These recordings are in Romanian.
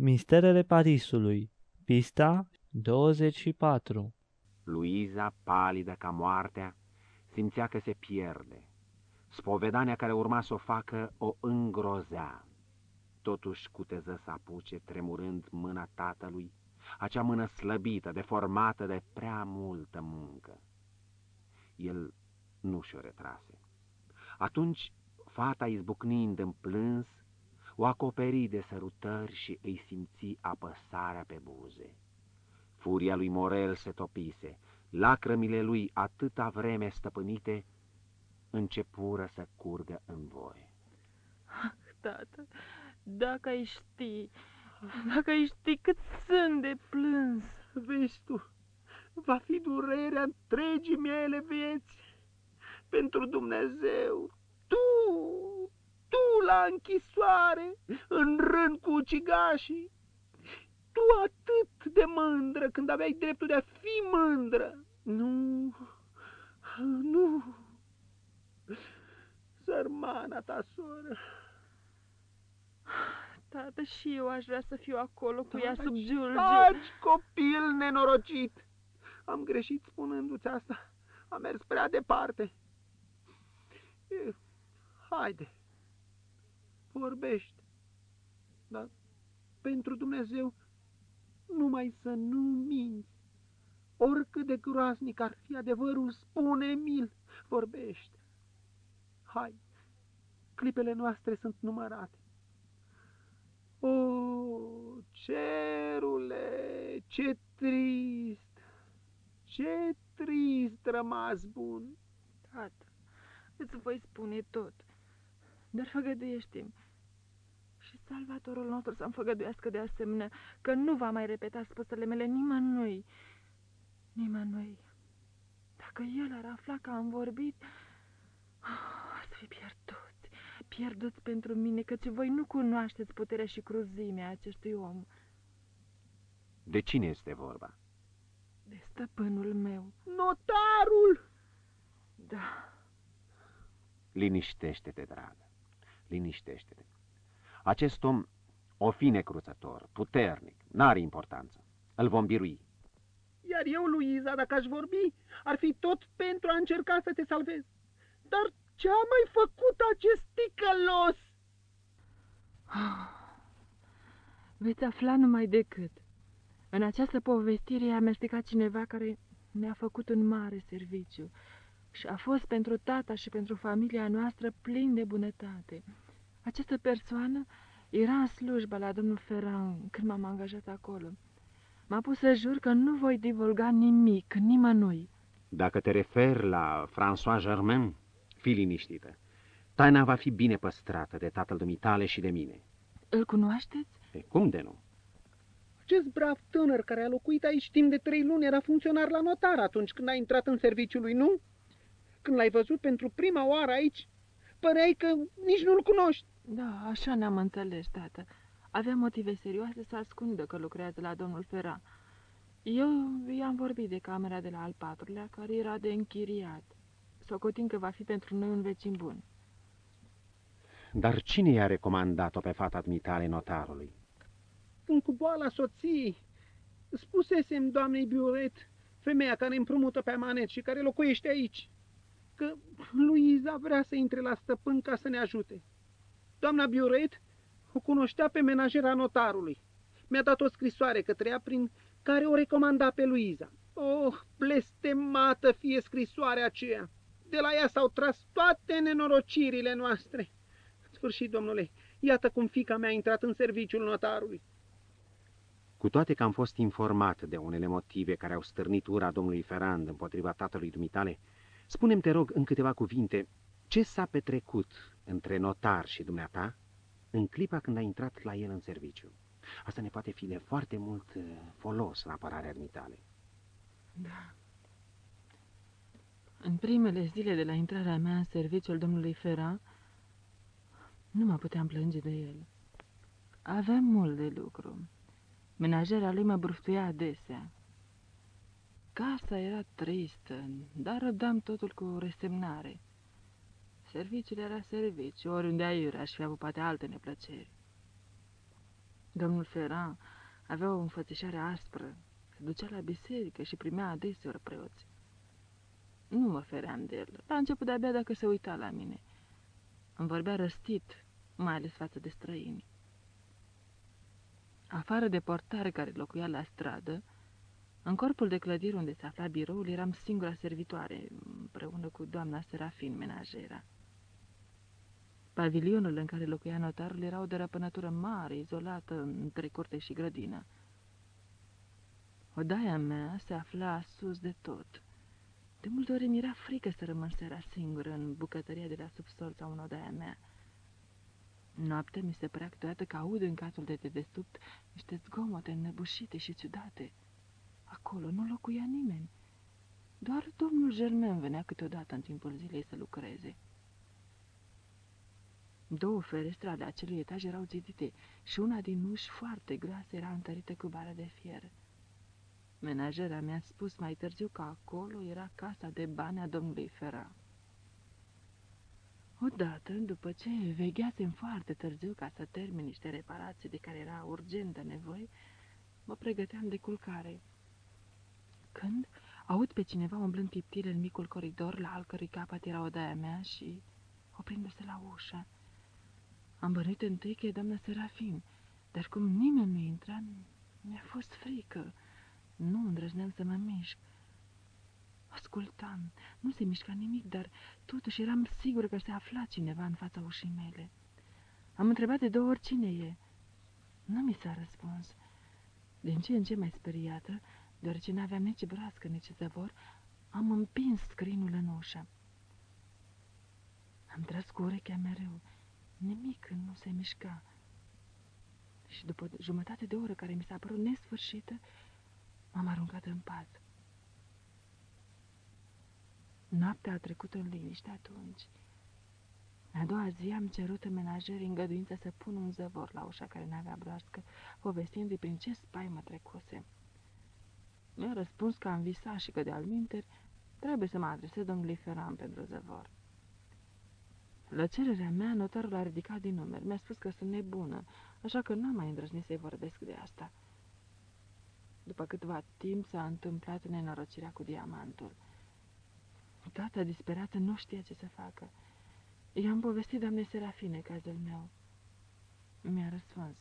Misterele Parisului, pista 24 Luiza, palidă ca moartea, simțea că se pierde. Spovedania care urma să o facă o îngrozea. Totuși cuteză să apuce, tremurând mâna tatălui, acea mână slăbită, deformată de prea multă muncă. El nu și-o retrase. Atunci, fata izbucnind în plâns, o acoperi de sărutări și îi simți apăsarea pe buze. Furia lui Morel se topise, lacrămile lui atâta vreme stăpânite, începură să curgă în voi. Ah, tată, dacă ai ști, dacă ai ști cât sunt de plâns. Vezi tu, va fi durerea întregii mele vieți. Pentru Dumnezeu, tu, tu la închisoare, în rând cu ucigașii, tu atât de mândră când aveai dreptul de a fi mândră. Nu, nu, sărmana ta soră. Tată, și eu aș vrea să fiu acolo cu taci, ea sub giulgiu. Taci, copil nenorocit! Am greșit spunându-ți asta. Am mers prea departe. E, haide, vorbește. Dar pentru Dumnezeu, numai să nu minți. Oricât de groaznic ar fi adevărul, spune-mi-l, vorbește. Hai, clipele noastre sunt numărate. O, cerule, ce trist, ce trist rămas bun. Tată, îți voi spune tot, dar făgăduiește-mi și salvatorul nostru să-mi făgăduiască de asemenea că nu va mai repeta spusele mele nimănui, nimănui. Dacă el ar afla că am vorbit, oh, să fi pierduți, pierduți pentru mine, căci voi nu cunoașteți puterea și cruzimea acestui om. De cine este vorba? De stăpânul meu. Notarul! Da. Liniștește-te, dragă, liniștește-te. Acest om o fi necruțător, puternic, n-are importanță. Îl vom birui. Iar eu, Luiza, dacă aș vorbi, ar fi tot pentru a încerca să te salvez. Dar ce a mai făcut acest ticălos? Veți afla numai decât. În această povestire i-a amestecat cineva care ne-a făcut un mare serviciu și a fost pentru tata și pentru familia noastră plin de bunătate. Această persoană era în slujba la domnul Ferran când m-am angajat acolo. M-a pus să jur că nu voi divulga nimic, nimănui. Dacă te referi la François Germain, fi liniștită. Taina va fi bine păstrată de tatăl dumitale și de mine. Îl cunoașteți? E, cum de nu? Acest brav tânăr care a locuit aici timp de trei luni era funcționar la notar atunci când a intrat în serviciul lui, nu? Când l-ai văzut pentru prima oară aici, păreai că nici nu-l cunoști. Da, așa ne-am înțeles, tată. Avea motive serioase să ascundă că lucrează la domnul Fera. Eu i-am vorbit de camera de la al patrulea, care era de închiriat. Socotin că va fi pentru noi un vecin bun. Dar cine i-a recomandat-o pe fata admitale notarului? Când cu boala soției, spusesem doamnei Biuret, femeia care împrumută pe amanet și care locuiește aici, că Luiza vrea să intre la stăpân ca să ne ajute. Doamna Biuret o cunoștea pe menajera notarului. Mi-a dat o scrisoare către ea prin care o recomanda pe Luiza. Oh, blestemată fie scrisoarea aceea! De la ea s-au tras toate nenorocirile noastre. În sfârșit, domnule, iată cum fica mea a intrat în serviciul notarului. Cu toate că am fost informat de unele motive care au stârnit ura domnului Ferrand împotriva tatălui dumitale, spunem te rog în câteva cuvinte ce s-a petrecut între notar și dumneata în clipa când a intrat la el în serviciu. Asta ne poate fi de foarte mult uh, folos în apărarea ermitale. Da. În primele zile de la intrarea mea în serviciul domnului Fera, nu mă puteam plânge de el. Aveam mult de lucru. Menajera lui mă bruftuia adesea. Casa era tristă, dar răbdam totul cu resemnare. Serviciul era serviciu, oriunde aiurea aș fi avut poate alte neplăceri. Domnul Ferran avea o înfățișare aspră, se ducea la biserică și primea adeseori preoți. Nu mă feream de el. La început de-abia dacă se uita la mine. Îmi vorbea răstit, mai ales față de străini. Afară de portare care locuia la stradă, în corpul de clădire unde se afla biroul eram singura servitoare, împreună cu doamna Serafin, menajera. Pavilionul în care locuia notarul era o dărăpânătură mare, izolată între curte și grădină. Odaia mea se afla sus de tot. De multe ori mi era frică să rămân seara singură în bucătăria de la subsol sau în odaia mea. Noaptea mi se părea câteodată că aud în catul de dedesubt niște zgomote înnăbușite și ciudate. Acolo nu locuia nimeni. Doar domnul Germain venea câteodată în timpul zilei să lucreze. Două ferestre ale acelui etaj erau zidite și una din uși foarte groase era întărită cu bară de fier. Menajera mi-a spus mai târziu că acolo era casa de bani a domnului Ferran. Odată, după ce vegheasem foarte târziu ca să termin niște reparații de care era urgentă nevoie, mă pregăteam de culcare. Când aud pe cineva umblând tiptil în micul coridor, la al cărui capăt era odaia mea și oprindu-se la ușă. Am bănuit întâi că e doamna Serafin, dar cum nimeni nu intra, mi-a fost frică. Nu îndrăzneam să mă mișc. Ascultam, nu se mișca nimic, dar totuși eram sigur că se afla cineva în fața ușii mele. Am întrebat de două ori cine e. Nu mi s-a răspuns. Din ce în ce mai speriată, deoarece n-aveam nici brască, nici zăvor, am împins scrinul în ușă. Am tras cu urechea mereu. Nimic nu se mișca. Și după jumătate de oră care mi s-a părut nesfârșită, m-am aruncat în pat. Noaptea a trecut în liniște atunci. A doua zi am cerut în menajerii îngăduință să pun un zăvor la ușa care n-avea broască, povestind-i prin ce spaimă trecuse. Mi-a răspuns că am visat și că de alminteri trebuie să mă adresez domnului Ferran pentru zăvor. La cererea mea, notarul a ridicat din numeri. Mi-a spus că sunt nebună, așa că n-am mai îndrăznit să-i vorbesc de asta. După câtva timp s-a întâmplat nenorocirea cu diamantul. Tata, disperată, nu știa ce să facă. I-am povestit doamne Serafine cazul meu. Mi-a răspuns.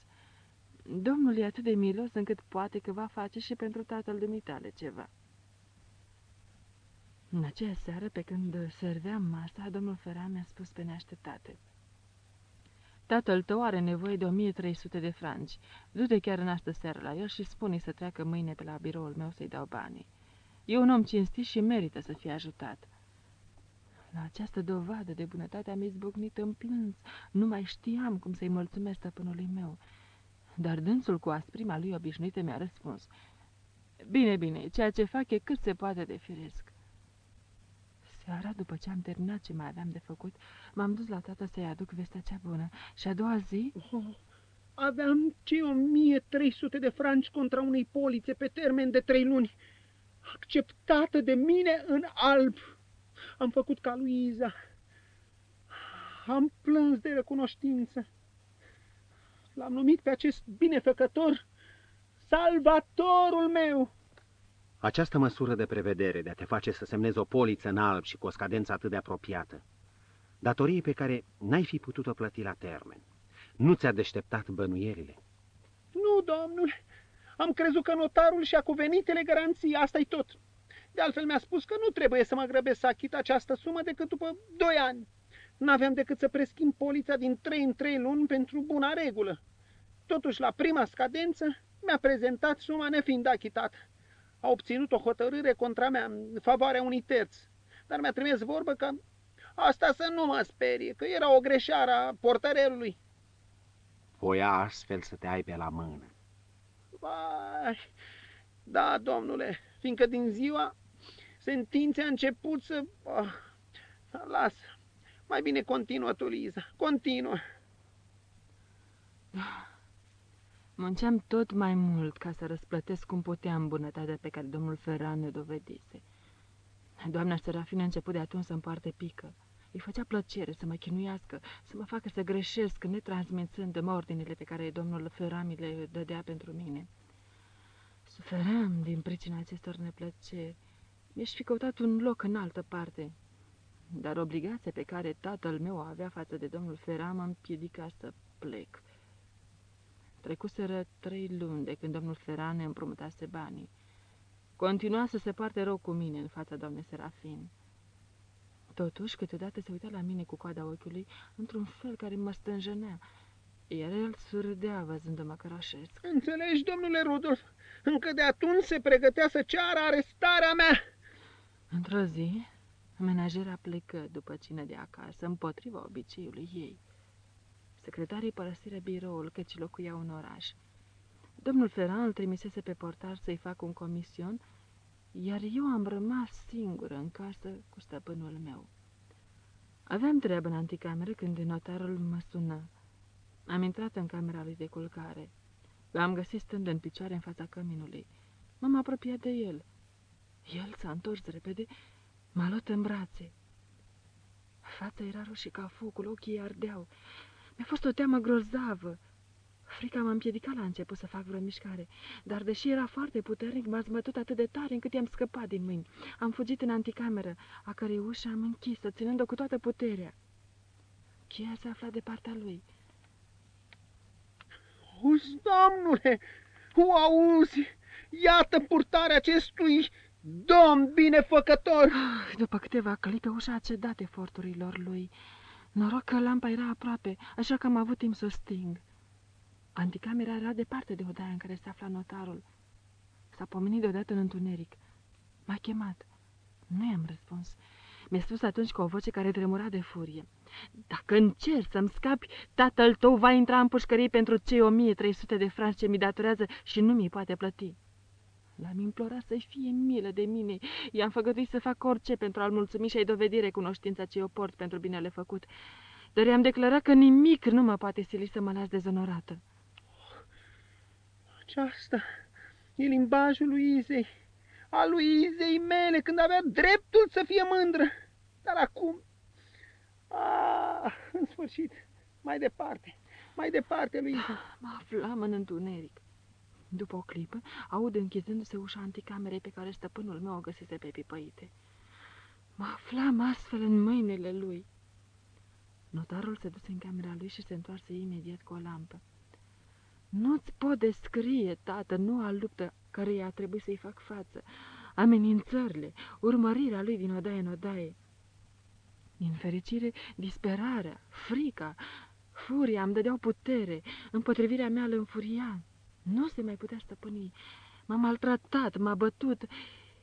Domnul e atât de milos încât poate că va face și pentru tatăl dumitale ceva. În aceea seară, pe când serveam masa, domnul Ferran mi-a spus pe neașteptate. Tatăl tău are nevoie de 1300 de franci. Du-te chiar în astă seară la el și spune să treacă mâine pe la biroul meu să-i dau banii. E un om cinstit și merită să fie ajutat. La această dovadă de bunătate am izbucnit în plâns. Nu mai știam cum să-i mulțumesc stăpânului meu. Dar dânsul cu asprima lui obișnuită mi-a răspuns. Bine, bine, ceea ce fac e cât se poate de firesc. Seara, după ce am terminat ce mai aveam de făcut, m-am dus la tata să-i aduc vestea cea bună. Și a doua zi... Oh, aveam cei 1300 de franci contra unei polițe pe termen de trei luni, acceptată de mine în alb. Am făcut ca Luiza. Am plâns de recunoștință. L-am numit pe acest binefăcător salvatorul meu. Această măsură de prevedere de a te face să semnezi o poliță în alb și cu o scadență atât de apropiată, datorii pe care n-ai fi putut-o plăti la termen, nu ți-a deșteptat bănuierile? Nu, domnule, am crezut că notarul și-a cuvenitele garanții, asta-i tot. De altfel mi-a spus că nu trebuie să mă grăbesc să achit această sumă decât după doi ani. N-aveam decât să preschimb polița din trei în trei luni pentru buna regulă. Totuși, la prima scadență, mi-a prezentat suma nefiind achitată a obținut o hotărâre contra mea în favoarea unui terț, dar mi-a trimis vorbă că asta să nu mă sperie, că era o greșeală a portărelului. Voia astfel să te ai pe la mână. Vai, da, domnule, fiindcă din ziua sentinței a început să... Oh, lasă, mai bine continuă tu, Liza, continuă. Munceam tot mai mult ca să răsplătesc cum puteam bunătatea pe care domnul Ferran ne dovedise. Doamna Serafina a început de atunci să împarte pică. Îi făcea plăcere să mă chinuiască, să mă facă să greșesc, netransmițând ordinele pe care domnul Ferami le dădea pentru mine. Suferam din pricina acestor neplăceri. Mi-aș fi căutat un loc în altă parte, dar obligația pe care tatăl meu o avea față de domnul Feram mă împiedica să plec. Trecuseră trei luni de când domnul Feran ne împrumutase banii. Continua să se poarte rău cu mine în fața doamnei Serafin. Totuși, câteodată se uita la mine cu coada ochiului într-un fel care mă stânjenea, iar el surâdea văzându-mă căroșesc. Înțelegi, domnule Rudolf, încă de atunci se pregătea să ceară arestarea mea. Într-o zi, menajera plecă după cină de acasă, împotriva obiceiului ei. Secretarii părăsiră biroul, căci locuiau în oraș. Domnul Ferran îl trimisese pe portar să-i facă un comision, iar eu am rămas singură în casă cu stăpânul meu. Aveam treabă în anticameră când notarul mă sună. Am intrat în camera lui de culcare. L-am găsit stând în picioare în fața căminului. M-am apropiat de el. El s-a întors repede, m-a luat în brațe. Fața era roșie ca focul, ochii ardeau. Mi-a fost o teamă grozavă. Frica m-a împiedicat la început să fac vreo mișcare, dar deși era foarte puternic, m-a zbătut atât de tare încât i-am scăpat din mâini. Am fugit în anticameră, a cărei ușă am închis-o, ținând-o cu toată puterea. Cheia se afla de partea lui. Auzi, domnule, o auzi, iată purtarea acestui domn binefăcător. Ah, după câteva clipe, ușa a cedat eforturilor lui. Noroc că lampa era aproape, așa că am avut timp să o sting. Anticamera era departe de odaia în care se afla notarul. S-a pomenit deodată în întuneric. M-a chemat. Nu i-am răspuns. Mi-a spus atunci cu o voce care tremura de furie. Dacă încerci să-mi scapi, tatăl tău va intra în pușcărie pentru cei 1300 de franci ce mi datorează și nu mi poate plăti. L-am implorat să-i fie milă de mine. I-am făgăduit să fac orice pentru a-l mulțumi și a-i dovedi recunoștința ce o port pentru binele făcut. Dar i-am declarat că nimic nu mă poate sili să mă las dezonorată. Aceasta e limbajul lui Izei, a lui Izei mele, când avea dreptul să fie mândră. Dar acum, ah, în sfârșit, mai departe, mai departe, Luiza. Mă aflam în întuneric. După o clipă, aud închizându-se ușa anticamerei pe care stăpânul meu o găsise pe pipăite. Mă aflam astfel în mâinile lui. Notarul se duse în camera lui și se întoarse imediat cu o lampă. Nu-ți pot descrie, tată, noua luptă care a trebuit să-i fac față, amenințările, urmărirea lui din odaie în odaie. Din fericire, disperarea, frica, furia îmi dădeau putere, împotrivirea mea îl înfuria. Nu se mai putea stăpâni. M-a maltratat, m-a bătut.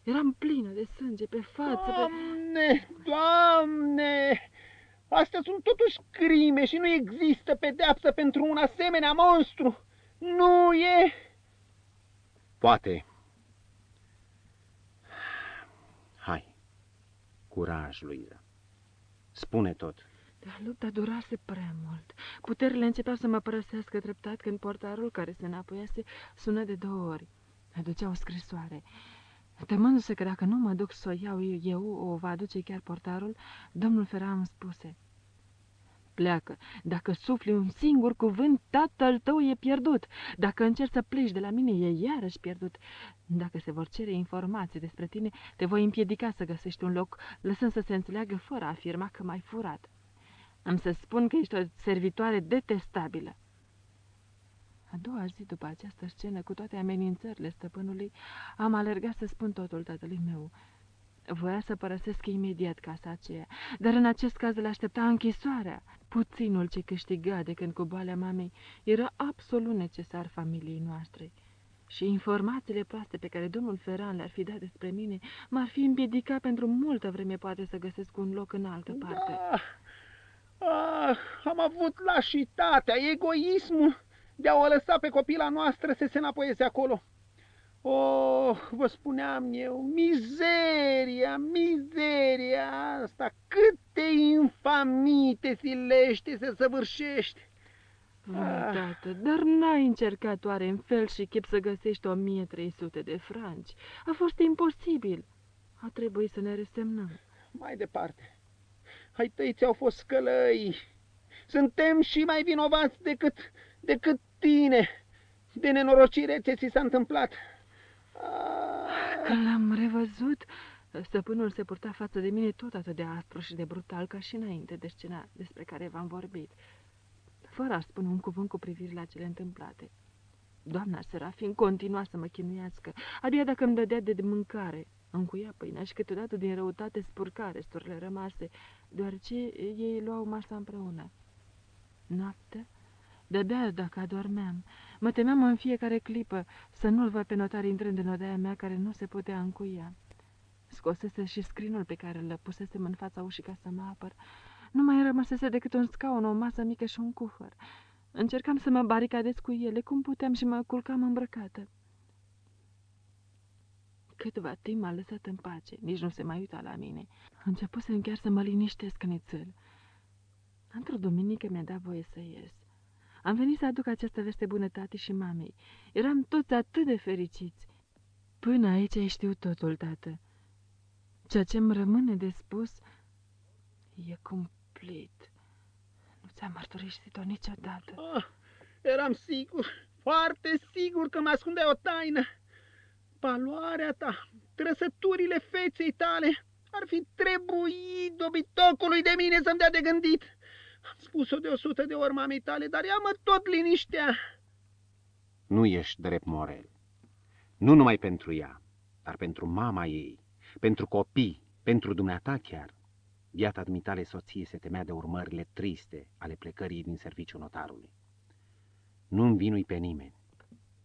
Eram plină de sânge pe față. Doamne, pe... doamne! Astea sunt totuși crime și nu există pedeapsă pentru un asemenea monstru. Nu e... Poate. Hai, curaj, Luiza. Spune tot. Dar lupta durase prea mult. Puterile începeau să mă părăsească treptat când portarul care se înapoiase sună de două ori. Aducea o scrisoare. Temându-se că dacă nu mă duc să o iau eu, o va aduce chiar portarul, domnul Fera îmi spuse. Pleacă. Dacă sufli un singur cuvânt, tatăl tău e pierdut. Dacă încerci să pleci de la mine, e iarăși pierdut. Dacă se vor cere informații despre tine, te voi împiedica să găsești un loc, lăsând să se înțeleagă fără a afirma că m-ai furat. Am să spun că ești o servitoare detestabilă. A doua zi după această scenă, cu toate amenințările stăpânului, am alergat să spun totul tatălui meu. Voia să părăsesc imediat casa aceea, dar în acest caz îl aștepta închisoarea. Puținul ce câștiga de când cu boala mamei era absolut necesar familiei noastre. Și informațiile proaste pe care domnul Ferran le-ar fi dat despre mine m-ar fi împiedicat pentru multă vreme poate să găsesc un loc în altă parte. Da. Ah, am avut lașitatea, egoismul de a o lăsa pe copila noastră să se înapoieze acolo. Oh, vă spuneam eu, mizeria, mizeria asta, câte infamii te silește să săvârșește. Vai, ah. tată, dar n-ai încercat oare în fel și chip să găsești 1300 de franci? A fost imposibil. A trebuit să ne resemnăm. Mai departe, ai tăi ți-au fost călăi. Suntem și mai vinovați decât, decât tine de nenorocire ce ți s-a întâmplat. Când l-am revăzut, stăpânul se purta față de mine tot atât de aspru și de brutal ca și înainte de scena despre care v-am vorbit, fără a spune un cuvânt cu privire la cele întâmplate. Doamna Serafin continua să mă chinuiască, abia dacă îmi dădea de, de mâncare. Încuia pâinea și câteodată din răutate spurca resturile rămase, deoarece ei luau masa împreună. Noapte, de-abia dacă adormeam, mă temeam în fiecare clipă să nu-l văd pe notar intrând în odaia mea care nu se putea încuia. Scosese și scrinul pe care îl pusesem în fața ușii ca să mă apăr. Nu mai rămăsese decât un scaun, o masă mică și un cufăr. Încercam să mă baricadez cu ele cum puteam și mă culcam îmbrăcată. Câteva timp m-a lăsat în pace, nici nu se mai uita la mine. Începusem chiar să mă liniștesc nițel. Într-o duminică mi-a dat voie să ies. Am venit să aduc această veste bunătate și mamei. Eram toți atât de fericiți. Până aici ai știut totul, tată. Ceea ce îmi rămâne de spus e cumplit. Nu ți-am mărturisit-o niciodată. Oh, eram sigur, foarte sigur că mă ascunde o taină. Paloarea ta, trăsăturile feței tale, ar fi trebuit dobitocului de mine să-mi dea de gândit. Am spus-o de o sută de ori mamei tale, dar ea mă tot liniștea. Nu ești drept, Morel. Nu numai pentru ea, dar pentru mama ei, pentru copii, pentru dumneata chiar. Viața dumitale soție se temea de urmările triste ale plecării din serviciul notarului. Nu învinui pe nimeni.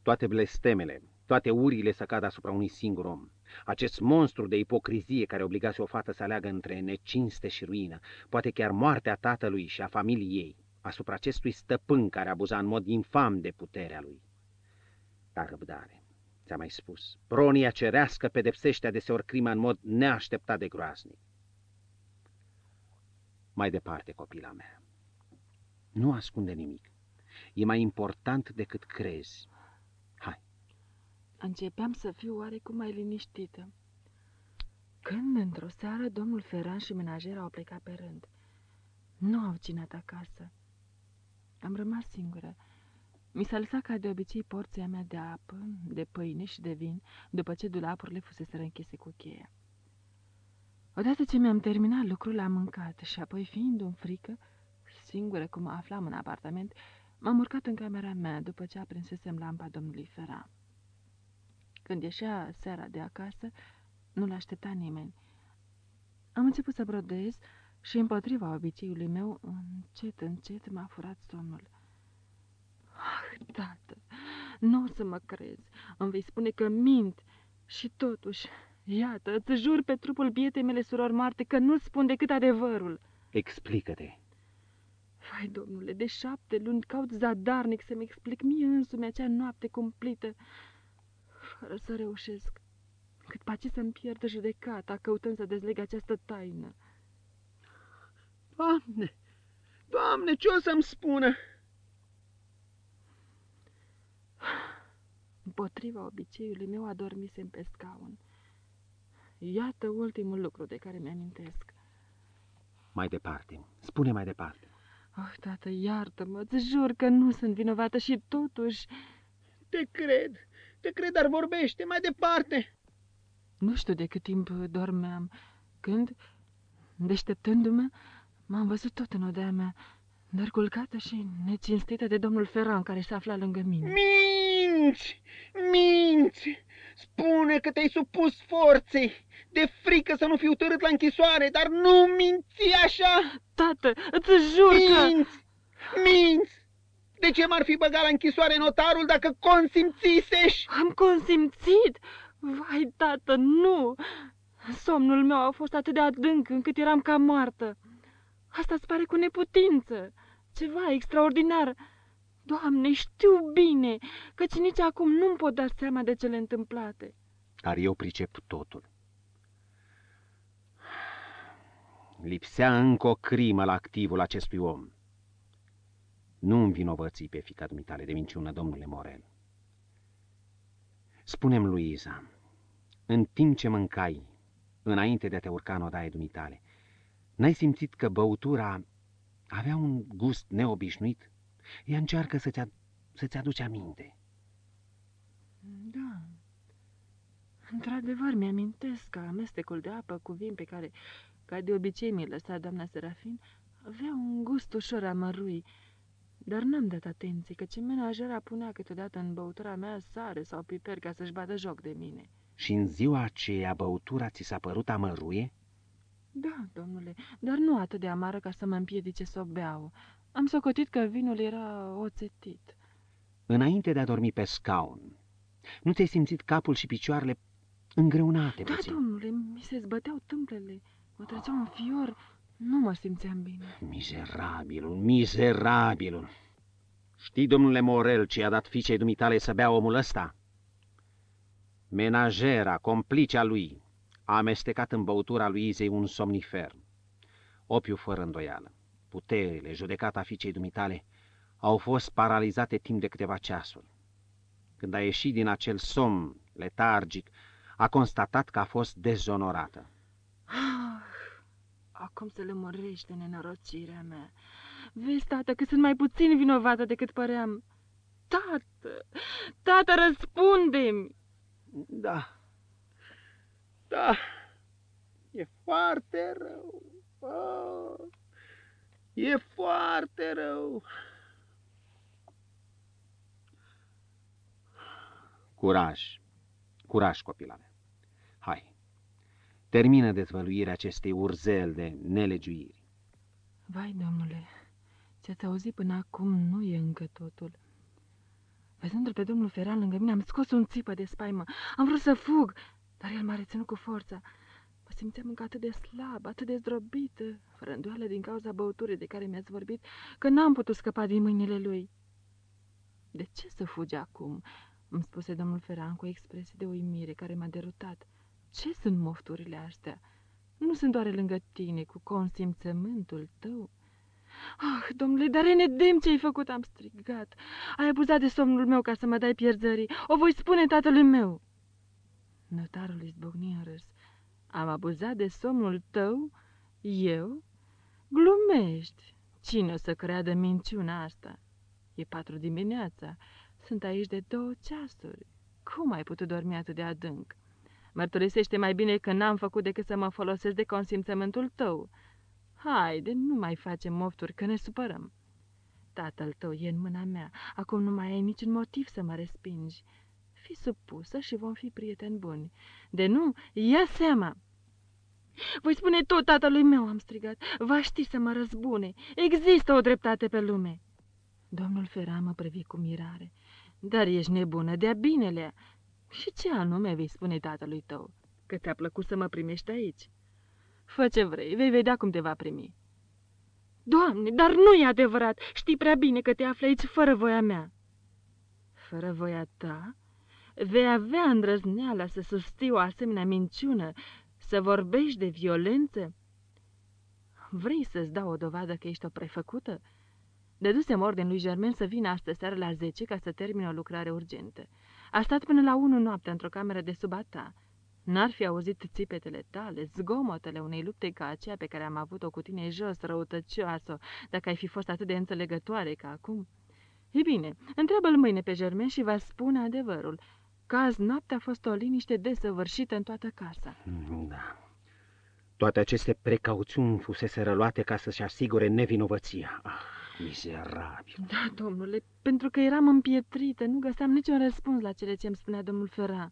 Toate blestemele, toate urile să cadă asupra unui singur om. Acest monstru de ipocrizie care obligase o fată să aleagă între necinste și ruină, poate chiar moartea tatălui și a familiei ei, asupra acestui stăpân care abuza în mod infam de puterea lui. Dar răbdare, ți-am mai spus, pronia cerească pedepsește adeseori crima în mod neașteptat de groaznic. Mai departe, copila mea, nu ascunde nimic. E mai important decât crezi. Începeam să fiu oarecum mai liniștită. Când, într-o seară, domnul Ferran și menajera au plecat pe rând. Nu au cinat acasă. Am rămas singură. Mi s-a lăsat ca de obicei porția mea de apă, de pâine și de vin, după ce dulapurile fusese închise cu cheia. Odată ce mi-am terminat lucrul, am mâncat și apoi, fiind un frică, singură cum mă aflam în apartament, m-am urcat în camera mea după ce aprinsesem lampa domnului Ferran. Când ieșea seara de acasă, nu-l aștepta nimeni. Am început să brodez și, împotriva obiceiului meu, încet, încet m-a furat somnul. Ah, tată, nu o să mă crezi. Îmi vei spune că mint și totuși, iată, îți jur pe trupul bietei mele surori Marte că nu spun decât adevărul. Explică-te. Vai, domnule, de șapte luni caut zadarnic să-mi explic mie însumi acea noapte cumplită fără să reușesc, cât pace să-mi pierdă judecata, căutând să dezleg această taină. Doamne, Doamne, ce o să-mi spună? Împotriva obiceiului meu adormisem pe scaun. Iată ultimul lucru de care mi-amintesc. Mai departe, spune mai departe. Oh, tată, iartă-mă, îți jur că nu sunt vinovată și totuși... Te cred, te cred, dar vorbește mai departe. Nu știu de cât timp dormeam, când, deșteptându-mă, m-am văzut tot în odaia mea, dar culcată și necinstită de domnul Ferran, care se afla lângă mine. Minți! Minți! Spune că te-ai supus forței, de frică să nu fiu târât la închisoare, dar nu minți așa! Tată, îți jur minți! că... Minți! Minți! De ce m-ar fi băgat la închisoare notarul dacă consimțiseși? Am consimțit? Vai, tată, nu! Somnul meu a fost atât de adânc încât eram ca moartă. asta îți pare cu neputință. Ceva extraordinar. Doamne, știu bine, căci nici acum nu-mi pot da seama de cele întâmplate. Dar eu pricep totul. Lipsea încă o crimă la activul acestui om. Nu învinovății pe fica dumitale de minciună, domnule Morel. Spunem, Luiza, în timp ce mâncai, înainte de a te urca în odaie dumitale, N-ai simțit că băutura avea un gust neobișnuit? Ea încearcă să-ți, să-ți aduce aminte. Da. Într-adevăr, mi-amintesc că amestecul de apă cu vin pe care, ca de obicei, mi-l lăsa doamna Serafin, avea un gust ușor amărui, dar n-am dat atenție, căci menajera punea câteodată în băutura mea sare sau piper ca să-și bată joc de mine. Și în ziua aceea băutura ți s-a părut amăruie? Da, domnule, dar nu atât de amară ca să mă împiedice să o beau. Am socotit că vinul era oțetit. Înainte de a dormi pe scaun, nu ți-ai simțit capul și picioarele îngreunate Da, puțin? domnule, mi se zbăteau tâmplele, mă trăgeau un fior, nu mă simțeam bine. Mizerabilul, mizerabilul! Știi, domnule Morel, ce i-a dat fiicei dumitale să bea omul ăsta? Menajera, complicea lui, a amestecat în băutura lui Izei un somnifer. Opiu fără îndoială. Puterile, judecata fiicei dumitale, au fost paralizate timp de câteva ceasuri. Când a ieșit din acel somn letargic, a constatat că a fost dezonorată. Ah, acum se lămurește nenorocirea mea. Vezi, tată, că sunt mai puțin vinovată decât păream. Tată, tată, răspunde-mi! Da. Da. E foarte rău. Oh. E foarte rău. Curaj, curaj, copilale. Hai, termină dezvăluirea acestei urzel de nelegiuiri. Vai, domnule, ce-ați auzit până acum nu e încă totul. Văzându-l pe domnul Ferran lângă mine, am scos un țipă de spaimă. Am vrut să fug, dar el m-a reținut cu forța. Mă simțeam încă atât de slab, atât de zdrobită, fără îndoială din cauza băuturii de care mi-ați vorbit, că n-am putut scăpa din mâinile lui. De ce să fugi acum?" îmi spuse domnul Ferran cu o expresie de uimire care m-a derutat. Ce sunt mofturile astea? Nu sunt doar lângă tine, cu consimțământul tău?" Ah, domnule, dar e nedem ce ai făcut, am strigat. Ai abuzat de somnul meu ca să mă dai pierzării. O voi spune tatălui meu. Notarul izbucni în râs. Am abuzat de somnul tău? Eu? Glumești. Cine o să creadă minciuna asta? E patru dimineața. Sunt aici de două ceasuri. Cum ai putut dormi atât de adânc? Mărturisește mai bine că n-am făcut decât să mă folosesc de consimțământul tău. Haide, nu mai facem mofturi, că ne supărăm. Tatăl tău e în mâna mea. Acum nu mai ai niciun motiv să mă respingi. Fii supusă și vom fi prieteni buni. De nu, ia seama! Voi spune tot tatălui meu, am strigat. Va ști să mă răzbune. Există o dreptate pe lume. Domnul Fera mă privi cu mirare. Dar ești nebună de-a binelea. Și ce anume vei spune tatălui tău? Că ți-a plăcut să mă primești aici. Fă ce vrei, vei vedea cum te va primi. Doamne, dar nu e adevărat! Știi prea bine că te afli aici fără voia mea. Fără voia ta? Vei avea îndrăzneala să susții o asemenea minciună, să vorbești de violență? Vrei să-ți dau o dovadă că ești o prefăcută? Dădusem orden lui Germain să vină astă seară la 10 ca să termine o lucrare urgentă. Aș stat până la 1 noaptea într-o cameră de sub a ta. N-ar fi auzit țipetele tale, zgomotele unei lupte ca aceea pe care am avut-o cu tine jos, răutăcioasă, dacă ai fi fost atât de înțelegătoare ca acum. Ei bine, întreabă-l mâine pe Germain și va spune adevărul, că azi noaptea a fost o liniște desăvârșită în toată casa. Da. Toate aceste precauțiuni fusese răluate ca să-și asigure nevinovăția. Ah, mizerabil. Da, domnule, pentru că eram împietrită, nu găseam niciun răspuns la cele ce îmi spunea domnul Ferran.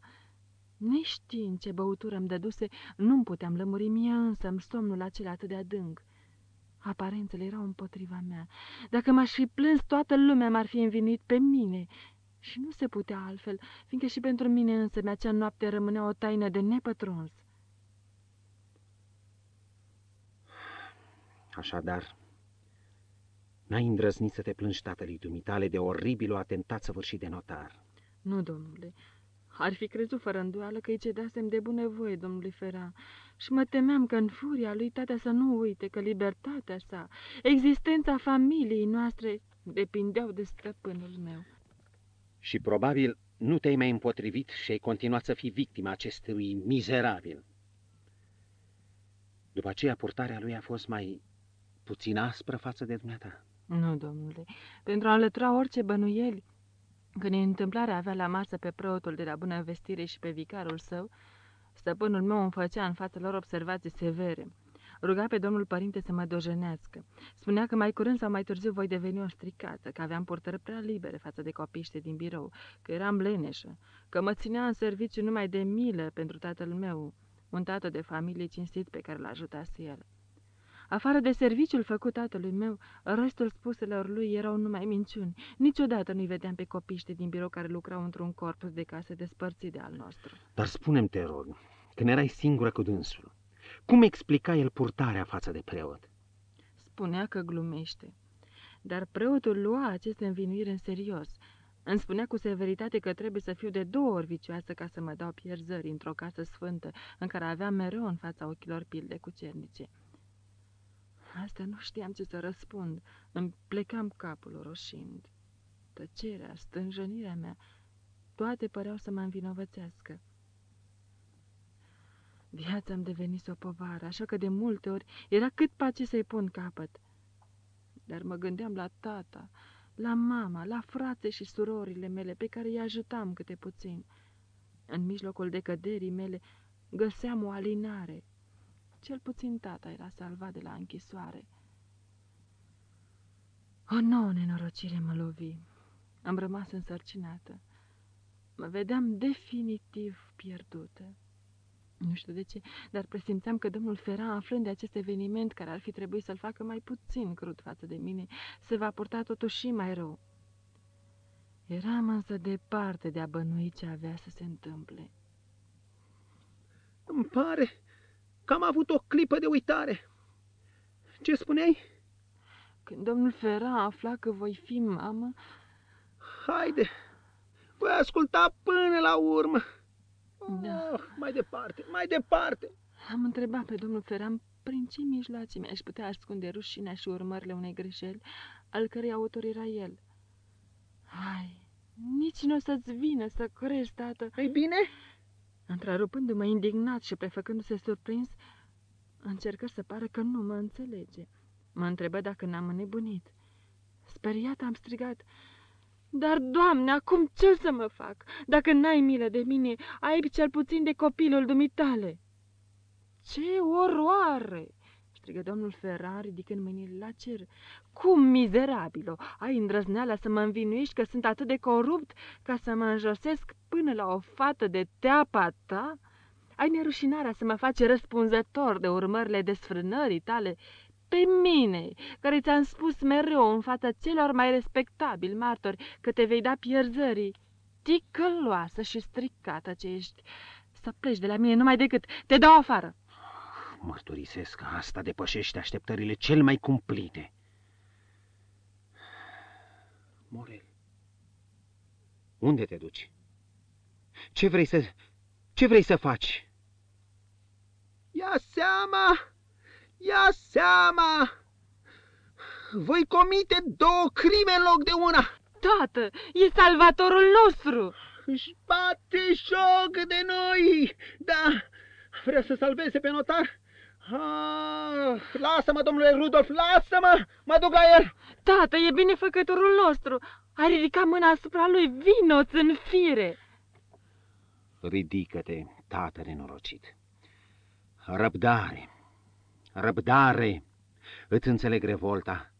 Neștiind ce băutură îmi dăduse, nu-mi puteam lămuri mie însă în somnul acela atât de adânc. Aparențele erau împotriva mea. Dacă m-aș fi plâns, toată lumea m-ar fi învinit pe mine. Și nu se putea altfel, fiindcă și pentru mine însă acea noapte rămânea o taină de nepătruns. Așadar, n-ai îndrăznit să te plângi tatălui dumitale de oribilul atentat săvârșit de notar. Nu, domnule, ar fi crezut fără îndoială că îi cedasem de bunăvoie domnului Ferran și mă temeam că în furia lui tatea să nu uite că libertatea sa, existența familiei noastre depindeau de stăpânul meu. Și probabil nu te-ai mai împotrivit și ai continuat să fii victima acestui mizerabil. După aceea, purtarea lui a fost mai puțin aspră față de dumneata. Nu, domnule, pentru a înlătura orice bănuieli, când întâmplarea avea la masă pe preotul de la bună vestire și pe vicarul său, stăpânul meu îmi făcea în fața lor observații severe. Ruga pe domnul părinte să mă dojenească. Spunea că mai curând sau mai târziu voi deveni o stricată, că aveam purtări prea libere față de copiște din birou, că eram leneșă, că mă ținea în serviciu numai de milă pentru tatăl meu, un tată de familie cinstit pe care l-ajutase el. Afară de serviciul făcut tatălui meu, restul spuselor lui erau numai minciuni. Niciodată nu-i vedeam pe copiște din birou care lucrau într-un corpus de case despărțit de al nostru. Dar spune-mi, te rog, când erai singură cu dânsul, cum explica el purtarea față de preot? Spunea că glumește. Dar preotul lua aceste învinuiri în serios. Îmi spunea cu severitate că trebuie să fiu de două ori vicioasă ca să mă dau pierzări într-o casă sfântă, în care aveam mereu în fața ochilor pilde cu cernice. Asta nu știam ce să răspund. Îmi plecam capul roșind. Tăcerea, stânjănirea mea, toate păreau să mă învinovățească. Viața îmi devenise o povară, așa că de multe ori era cât pace să-i pun capăt. Dar mă gândeam la tata, la mama, la frate și surorile mele, pe care îi ajutam câte puțin. În mijlocul decăderii mele găseam o alinare. Cel puțin tata era salvat de la închisoare. O nouă nenorocire mă lovi. Am rămas însărcinată. Mă vedeam definitiv pierdută. Nu știu de ce, dar presimțeam că domnul Ferran, aflând de acest eveniment care ar fi trebuit să-l facă mai puțin crud față de mine, se va purta totuși și mai rău. Eram însă departe de a bănui ce avea să se întâmple. Îmi pare că am avut o clipă de uitare. Ce spuneai? Când domnul Ferran afla că voi fi mamă... Haide, voi asculta până la urmă. Da. Oh, mai departe, mai departe. Am întrebat pe domnul Ferran prin ce mijloace mi-aș putea ascunde rușinea și urmările unei greșeli, al cărei autor era el. Hai, nici nu o să-ți vină să crezi, tată. Ei bine? Întrerupându-mă indignat și prefăcându-se surprins, încercă să pară că nu mă înțelege. Mă întrebă dacă n-am înnebunit. Speriat am strigat, dar, Doamne, acum ce să mă fac? Dacă n-ai milă de mine, ai cel puțin de copilul dumitale. Ce oroare! Strigă domnul Ferrar, ridicând mâinile la cer. Cum, mizerabilo, ai îndrăzneala să mă învinuiești că sunt atât de corupt ca să mă înjosesc până la o fată de teapa ta? Ai nerușinarea să mă faci răspunzător de urmările desfrânării tale pe mine, care ți-am spus mereu în fața celor mai respectabili martori că te vei da pierzării. Ticăloasă și stricată ce ești. Să pleci de la mine numai decât te dau afară. Mărturisesc că asta depășește așteptările cel mai cumplite. Morel, unde te duci? Ce vrei să... ce vrei să faci? Ia seama! Ia seama! Voi comite două crime în loc de una! Tată, e salvatorul nostru! Își bate joc de noi! Da, vrea să salveze pe notar? Ah, lasă-mă, domnule Rudolf, lasă-mă! Mă duc la el! Tată, e binefăcătorul nostru! Ai ridicat mâna asupra lui, vinoți în fire! Ridică-te, tată nenorocit! Răbdare, răbdare, îți înțeleg revolta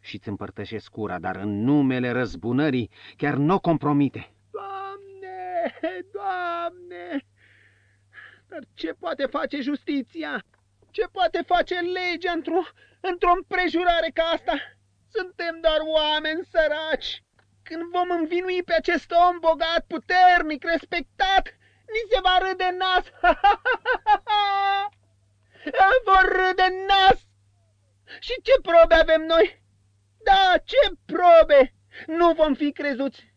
și îți împărtășesc cura, dar în numele răzbunării chiar nu o compromite. Doamne, Doamne! Dar ce poate face justiția? Ce poate face legea într-o într, -o, împrejurare ca asta? Suntem doar oameni săraci. Când vom învinui pe acest om bogat, puternic, respectat, ni se va râde nas. Vor râde nas. Și ce probe avem noi? Da, ce probe! Nu vom fi crezuți.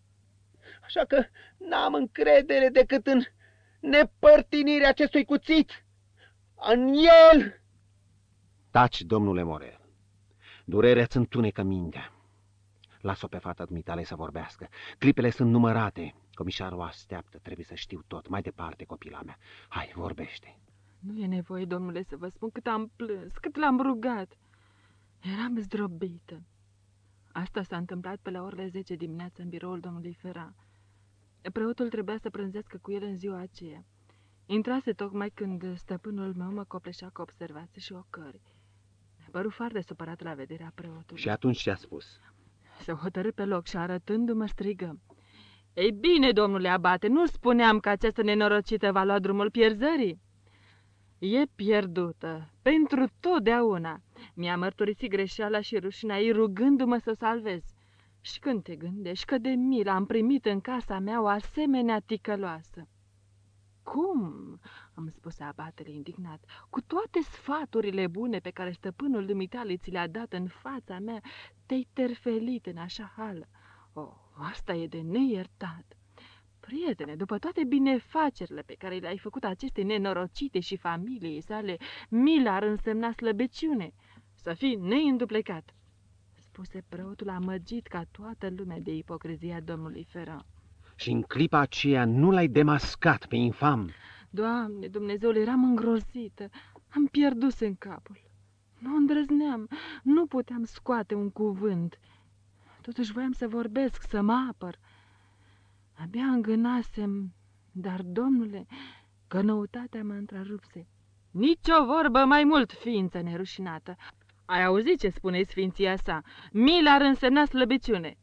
Așa că n-am încredere decât în nepărtinirea acestui cuțit. În el! Taci, domnule Morel. Durerea-ți întunecă mintea. Las-o pe fata dumitale să vorbească. Clipele sunt numărate. Comisarul așteaptă, trebuie să știu tot. Mai departe, copila mea. Hai, vorbește. Nu e nevoie, domnule, să vă spun cât am plâns, cât l-am rugat. Eram zdrobită. Asta s-a întâmplat pe la orele 10 dimineața în biroul domnului Fera. Preotul trebuia să prânzească cu el în ziua aceea. Intrase tocmai când stăpânul meu mă copleșea cu observații și ocări. Păru foarte supărat la vederea preotului. Și atunci ce a spus? Se hotărâ pe loc și arătându-mă strigă. Ei bine, domnule abate, nu spuneam că această nenorocită va lua drumul pierzării? E pierdută, pentru totdeauna. Mi-a mărturisit greșeala și rușina ei rugându-mă să o salvez. Și când te gândești că de mil am primit în casa mea o asemenea ticăloasă? Cum? am spus abatele indignat. Cu toate sfaturile bune pe care stăpânul dumitale ți le-a dat în fața mea, te-ai terfelit în așa hală. Oh, asta e de neiertat. Prietene, după toate binefacerile pe care le-ai făcut aceste nenorocite și familiei sale, mila ar însemna slăbeciune. Să fii neînduplecat, spuse preotul amăgit ca toată lumea de ipocrizia domnului Ferrand. Și în clipa aceea nu l-ai demascat pe infam. Doamne, Dumnezeule, eram îngrozită. Am pierdut în capul. Nu îndrăzneam, nu puteam scoate un cuvânt. Totuși voiam să vorbesc, să mă apăr. Abia îngânasem, dar, domnule, că noutatea mă întrerupse. Nici o vorbă mai mult, ființă nerușinată. Ai auzit ce spune sfinția sa? Mila ar însemna slăbiciune.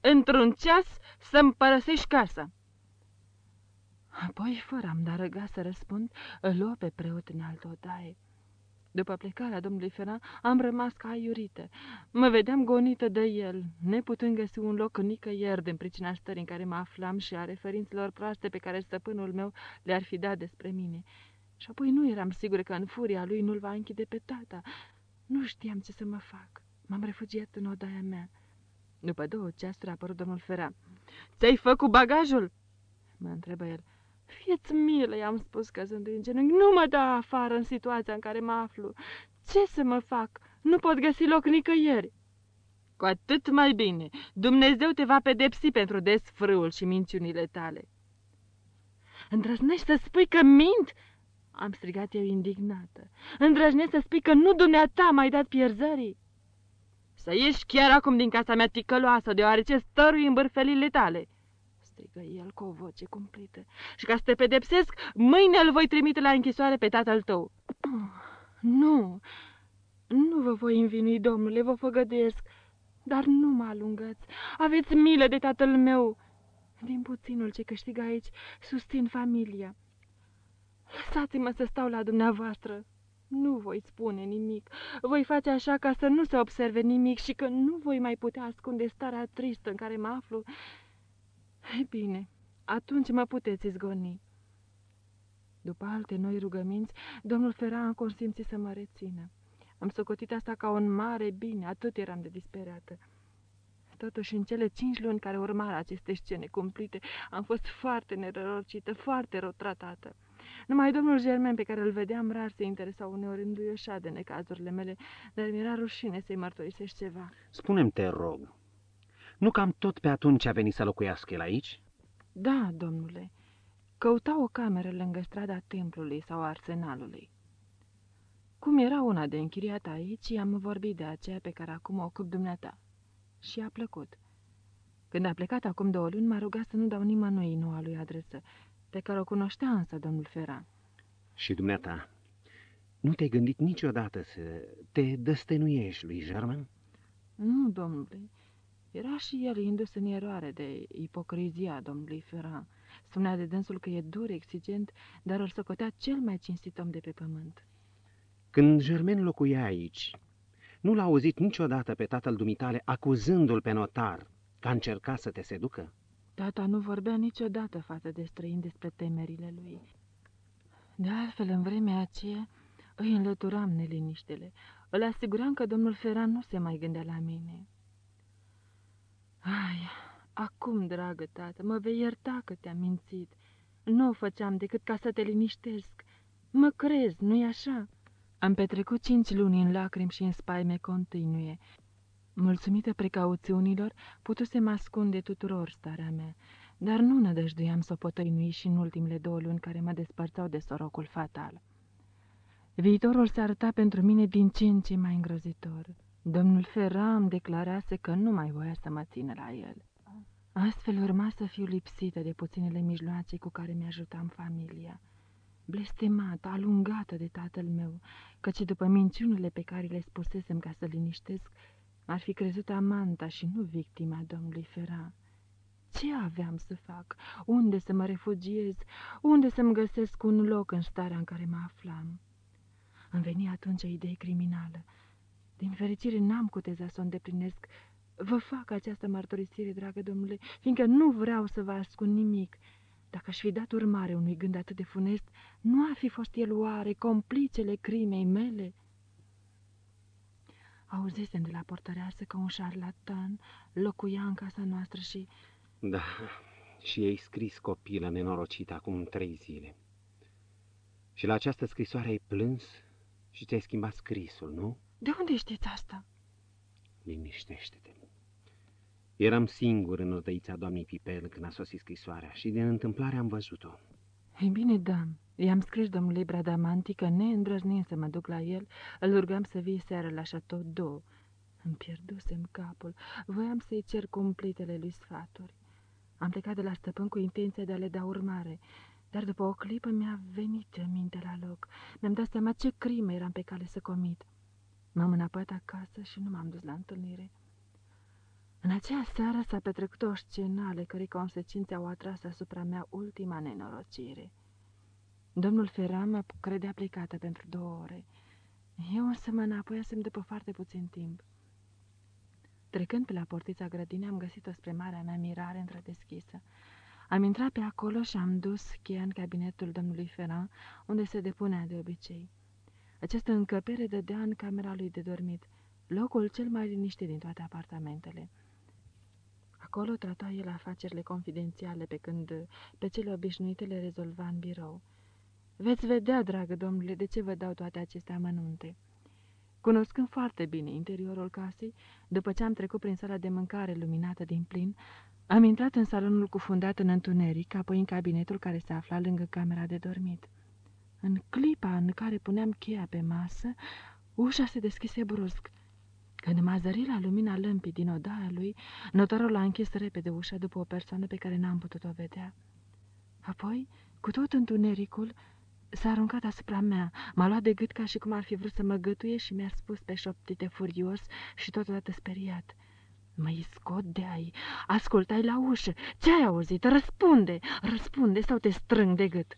Într-un ceas să-mi părăsești casa. Apoi, fără am da răga să răspund, îl luă pe preot în altă odaie. După plecarea domnului Ferran, am rămas ca aiurită. Mă vedeam gonită de el, neputând găsi un loc nicăieri din pricina stării în care mă aflam și a referințelor proaste pe care stăpânul meu le-ar fi dat despre mine. Și apoi nu eram sigură că în furia lui nu-l va închide pe tata. Nu știam ce să mă fac. M-am refugiat în odaia mea. După două ceasuri a apărut domnul Ferran. Ți-ai făcut bagajul?" mă întrebă el. Fieți milă, i-am spus căzând în genunchi, nu mă da afară în situația în care mă aflu. Ce să mă fac? Nu pot găsi loc nicăieri. Cu atât mai bine. Dumnezeu te va pedepsi pentru desfrâul și minciunile tale. Îndrăznești să spui că mint? Am strigat eu indignată. Îndrăznești să spui că nu dumneata m-ai dat pierzării? Să ieși chiar acum din casa mea ticăloasă, deoarece stărui în bârfelile tale strigă el cu o voce cumplită. Și ca să te pedepsesc, mâine îl voi trimite la închisoare pe tatăl tău. Nu, nu vă voi învinui, domnule, vă făgăduiesc, dar nu mă alungăți. Aveți milă de tatăl meu. Din puținul ce câștig aici, susțin familia. Lăsați-mă să stau la dumneavoastră. Nu voi spune nimic. Voi face așa ca să nu se observe nimic și că nu voi mai putea ascunde starea tristă în care mă aflu ei bine, atunci mă puteți izgoni. După alte noi rugăminți, domnul Ferran a consimțit să mă rețină. Am socotit asta ca un mare bine, atât eram de disperată. Totuși, în cele cinci luni care urmară aceste scene cumplite, am fost foarte nerărocită, foarte rău tratată. Numai domnul Germain, pe care îl vedeam rar, se interesa uneori înduioșa de necazurile mele, dar mi-era rușine să-i mărturisești ceva. Spune-mi, te rog, nu cam tot pe atunci a venit să locuiască el aici? Da, domnule. Căuta o cameră lângă strada templului sau arsenalului. Cum era una de închiriat aici, am vorbit de aceea pe care acum o ocup dumneata. Și a plăcut. Când a plecat acum două luni, m-a rugat să nu dau nimănui noua lui adresă, pe care o cunoștea însă domnul Ferran. Și dumneata, nu te-ai gândit niciodată să te dăstănuiești lui German? Nu, domnule. Era și el indus în eroare de ipocrizia domnului Ferran. Spunea de dânsul că e dur, exigent, dar îl socotea cel mai cinstit om de pe pământ. Când Germain locuia aici, nu l-a auzit niciodată pe tatăl dumitale acuzându-l pe notar că a încercat să te seducă? Tata nu vorbea niciodată față de străini despre temerile lui. De altfel, în vremea aceea, îi înlăturam neliniștele. Îl asiguram că domnul Ferran nu se mai gândea la mine. Ai, acum, dragă tată, mă vei ierta că te-am mințit. Nu o făceam decât ca să te liniștesc. Mă crezi, nu-i așa? Am petrecut cinci luni în lacrimi și în spaime continue. Mulțumită precauțiunilor, putusem ascunde tuturor starea mea, dar nu nădăjduiam să o potăinui și în ultimele două luni care mă despărțau de sorocul fatal. Viitorul se arăta pentru mine din ce în ce mai îngrozitor. Domnul Ferran îmi declarase că nu mai voia să mă țină la el. Astfel urma să fiu lipsită de puținele mijloace cu care mi-ajutam familia. Blestemată, alungată de tatăl meu, căci după minciunile pe care le spusesem ca să liniștesc, ar fi crezut amanta și nu victima domnului Ferran. Ce aveam să fac? Unde să mă refugiez? Unde să-mi găsesc un loc în starea în care mă aflam? Îmi veni atunci o idee criminală. Din fericire n-am cuteza să o îndeplinesc. Vă fac această mărturisire, dragă domnule, fiindcă nu vreau să vă ascund nimic. Dacă aș fi dat urmare unui gând atât de funest, nu ar fi fost el oare complicele crimei mele? Auzisem de la portăreasă că un șarlatan locuia în casa noastră și... Da, și ei scris copilă nenorocită acum trei zile. Și la această scrisoare ai plâns și ți-ai schimbat scrisul, nu? De unde știți asta? Liniștește-te. Eram singur în odăița doamnei Pipel când a sosit scrisoarea și din întâmplare am văzut-o. Ei bine, da, i-am scris domnului Bradamanti că neîndrăznind să mă duc la el, îl rugam să vie seară la Chateau d'Eau. Îmi pierdusem capul, voiam să-i cer cumplitele lui sfaturi. Am plecat de la stăpân cu intenția de a le da urmare, dar după o clipă mi-a venit minte la loc. Mi-am dat seama ce crime eram pe cale să comit. M-am înapărat acasă și nu m-am dus la întâlnire. În aceea seară s-a petrecut o scenă ale cărei consecințe au atras asupra mea ultima nenorocire. Domnul Ferran mă credea plecată pentru două ore. Eu însă mă înapoiasem după foarte puțin timp. Trecând pe la portița grădinii, am găsit-o spre marea mea mirare întredeschisă. Am intrat pe acolo și am dus cheia în cabinetul domnului Ferran, unde se depunea de obicei. Această încăpere dădea în camera lui de dormit, locul cel mai liniștit din toate apartamentele. Acolo trata el afacerile confidențiale, pe când pe cele obișnuite le rezolva în birou. Veți vedea, dragă domnule, de ce vă dau toate aceste amănunte. Cunoscând foarte bine interiorul casei, după ce am trecut prin sala de mâncare luminată din plin, am intrat în salonul cufundat în întuneric, apoi în cabinetul care se afla lângă camera de dormit. În clipa în care puneam cheia pe masă, ușa se deschise brusc. Când m-a zărit la lumina lămpii din odaia lui, notarul a închis repede ușa după o persoană pe care n-am putut-o vedea. Apoi, cu tot întunericul, s-a aruncat asupra mea, m-a luat de gât ca și cum ar fi vrut să mă gătuie și mi-a spus pe șoptite furios și totodată speriat. Mă scot de ai, ascultai la ușă, ce ai auzit? Răspunde, răspunde sau te strâng de gât.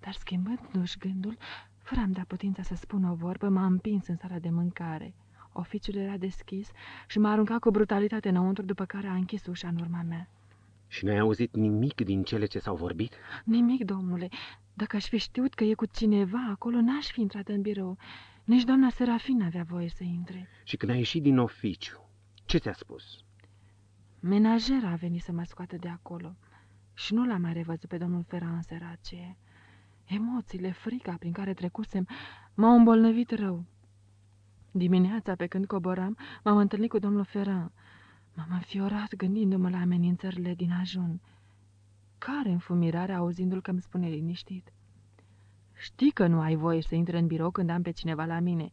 Dar schimbându-și gândul, fără a-mi da putința să spun o vorbă, m-a împins în sala de mâncare. Oficiul era deschis și m-a aruncat cu brutalitate înăuntru, după care a închis ușa în urma mea. Și n-ai auzit nimic din cele ce s-au vorbit? Nimic, domnule. Dacă aș fi știut că e cu cineva acolo, n-aș fi intrat în birou. Nici doamna Serafin avea voie să intre. Și când ai ieșit din oficiu, ce ți-a spus? Menajera a venit să mă scoată de acolo și nu l-am mai revăzut pe domnul Ferran în seara aceea. Emoțiile, frica prin care trecusem, m-au îmbolnăvit rău. Dimineața, pe când coboram, m-am întâlnit cu domnul Ferran. M-am înfiorat gândindu-mă la amenințările din ajun. Care înfumirare auzindu-l că îmi spune liniștit. Știi că nu ai voie să intri în birou când am pe cineva la mine,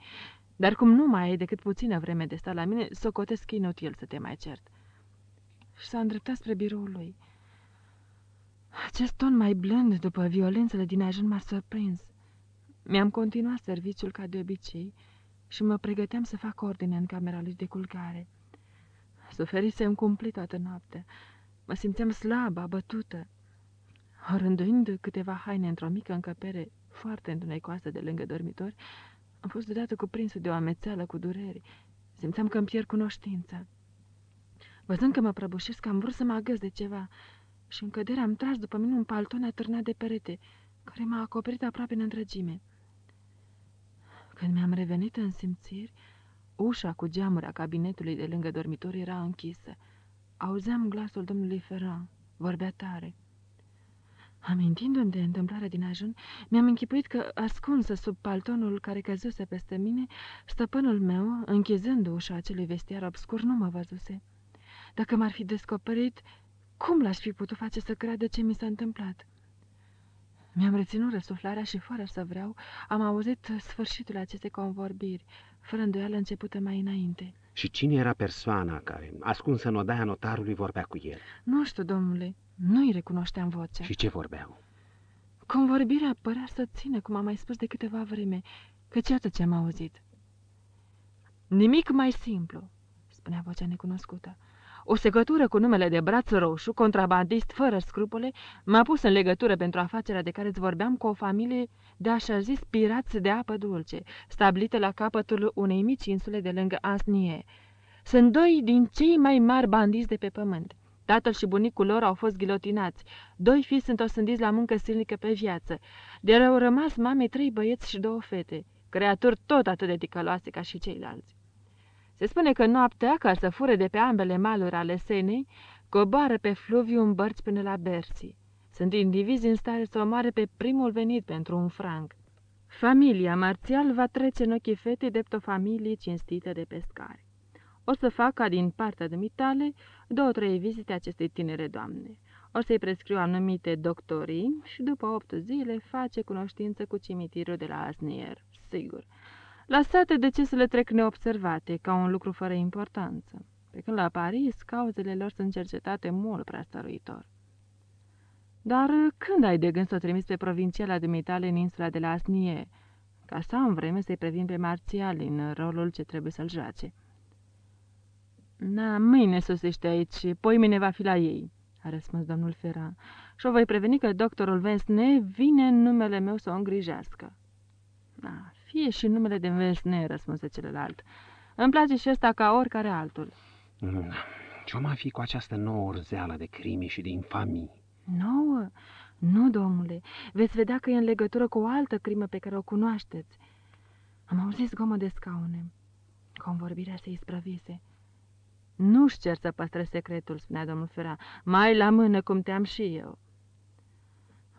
dar cum nu mai ai decât puțină vreme de stat la mine, socotesc inutil să te mai cert. Și s-a îndreptat spre biroul lui. Acest ton mai blând după violențele din ajun m-a surprins. Mi-am continuat serviciul ca de obicei și mă pregăteam să fac ordine în camera lui de culcare. Suferisem cumplit toată noaptea. Mă simțeam slabă, abătută. Rânduind câteva haine într-o mică încăpere foarte întunecoasă de lângă dormitori, am fost deodată cuprinsă de o amețeală cu dureri. Simțeam că îmi pierd cunoștința. Văzând că mă prăbușesc, am vrut să mă agăs de ceva și în cădere am tras după mine un palton atârnat de perete, care m-a acoperit aproape în întregime. Când mi-am revenit în simțiri, ușa cu geamuri a cabinetului de lângă dormitor era închisă. Auzeam glasul domnului Ferran. Vorbea tare. Amintindu-mi de întâmplarea din ajun, mi-am închipuit că, ascunsă sub paltonul care căzuse peste mine, stăpânul meu, închizând ușa acelui vestiar obscur, nu mă văzuse. Dacă m-ar fi descoperit, cum l-aș fi putut face să creadă ce mi s-a întâmplat? Mi-am reținut răsuflarea și, fără să vreau, am auzit sfârșitul acestei convorbiri, fără îndoială începută mai înainte. Și cine era persoana care, ascunsă în odaia notarului, vorbea cu el? Nu știu, domnule, nu-i recunoșteam vocea. Și ce vorbeau? Convorbirea părea să țină, cum am mai spus de câteva vreme, căci iată ce am auzit. Nimic mai simplu, spunea vocea necunoscută. O segătură cu numele de Braț Roșu, contrabandist fără scrupule, m-a pus în legătură pentru afacerea de care îți vorbeam cu o familie de așa zis pirați de apă dulce, stabilită la capătul unei mici insule de lângă Asnie. Sunt doi din cei mai mari bandiți de pe pământ. Tatăl și bunicul lor au fost ghilotinați. Doi fii sunt osândiți la muncă silnică pe viață. De au rămas mame trei băieți și două fete, creaturi tot atât de ticăloase ca și ceilalți. Se spune că noaptea, ca să fure de pe ambele maluri ale Senei, coboară pe fluviu în bărți până la Bersi. Sunt indivizi în stare să omoare pe primul venit pentru un franc. Familia marțial va trece în ochii fetei drept o familie cinstită de pescari. O să fac ca din partea dumitale două-trei vizite acestei tinere doamne. O să-i prescriu anumite doctorii și după opt zile face cunoștință cu cimitirul de la Asnier, sigur lăsate de ce să le trec neobservate, ca un lucru fără importanță, pe când la Paris cauzele lor sunt cercetate mult prea stăruitor. Dar când ai de gând să o trimis pe provinciala dumitale în insula de la Asnie, ca să am vreme să-i previn pe Marțial în rolul ce trebuie să-l joace? Na, mâine sosește aici, poi mine va fi la ei, a răspuns domnul Ferran, și o voi preveni că doctorul Vensne vine în numele meu să o îngrijească. Na, fie și numele de Vesne, răspunse celălalt. Îmi place și ăsta ca oricare altul. Mm, ce-o mai fi cu această nouă urzeală de crime și de infamii? Nouă? Nu, domnule. Veți vedea că e în legătură cu o altă crimă pe care o cunoașteți. Am auzit zgomă de scaune. Convorbirea se isprăvise. Nu-și cer să păstrez secretul, spunea domnul Fera, mai la mână cum te-am și eu.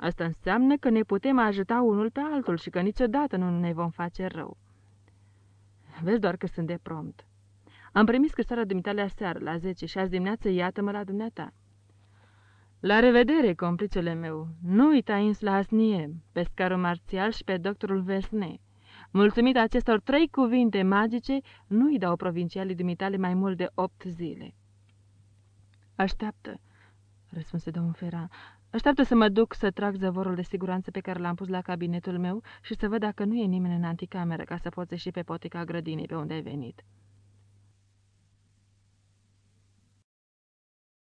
Asta înseamnă că ne putem ajuta unul pe altul și că niciodată nu ne vom face rău. Vezi doar că sunt de prompt. Am primit scrisoarea dumitale seară la 10 și azi dimineață iată-mă la dumneata. La revedere, complicele meu! Nu uita insula Asnie, pescarul marțial și pe doctorul Vesne. Mulțumit acestor trei cuvinte magice, nu-i dau provincialii dumitale mai mult de opt zile. Așteaptă, răspunse domnul Ferran. Așteaptă să mă duc să trag zăvorul de siguranță pe care l-am pus la cabinetul meu și să văd dacă nu e nimeni în anticameră ca să poți ieși pe potica grădinii pe unde ai venit.